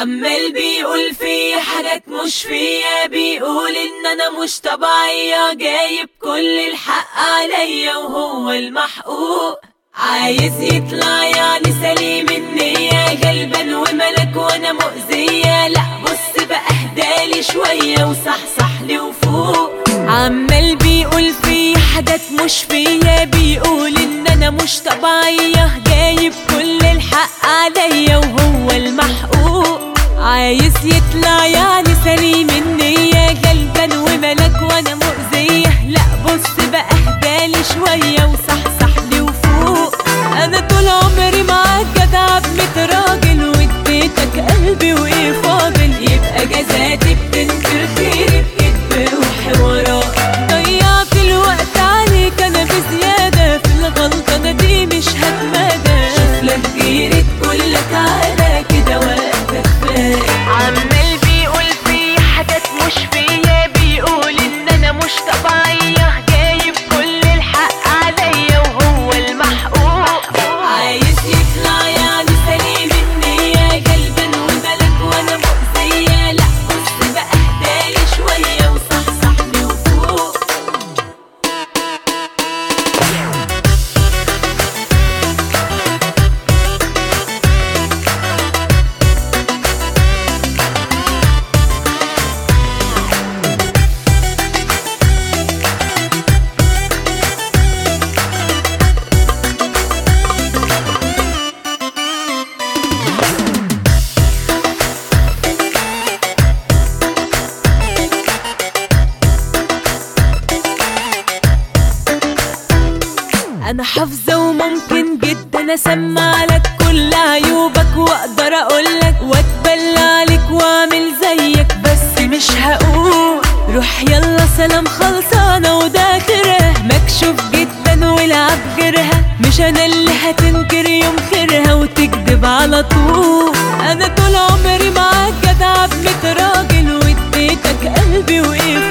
عمال بيقول في حاجات مش فيا بيقول إن أنا مش طبيعية جايب كل الحق عليا وهو المحقوق. عايز يطلع يعني سليم النية غلبان وملك وأنا مؤذية. لا بص بقى اهدالي شوية وصحصح لي وفوق. عمال بيقول في حاجات مش فيا بيقول إن أنا مش طبيعية جايب كل الحق عليا وهو المحقوق. عايز يطلع يعني سليم النية غلبان وملك وأنا مؤذية. لا بص بقى اهدالي شوية وصحصح لي وفوق. أنا طول عمري معاك جدع بميت راجل واديتك قلبي وايه فاضل يبقى جزاتي بتنكر خيري بكدب وحوارات ضيعت الوقت عليك أنا بزيادة. في الغلطة دي مش هتمادى شوف لك غيري تقول لك على كده فات عمال بيقول في حاجات مش فيا أنا حافظة وممكن جدا أسمع لك كل عيوبك وأقدر اقولك وأتبلى عليك وأعمل زيك بس مش هقول روح يلا سلام خلصانة وده آخرها. مكشوف جدا والعب غيرها مش أنا اللي هتنكر يوم خيرها وتكذب على طول. أنا طول عمري معاك جدع بميت راجل واديتك قلبي وايه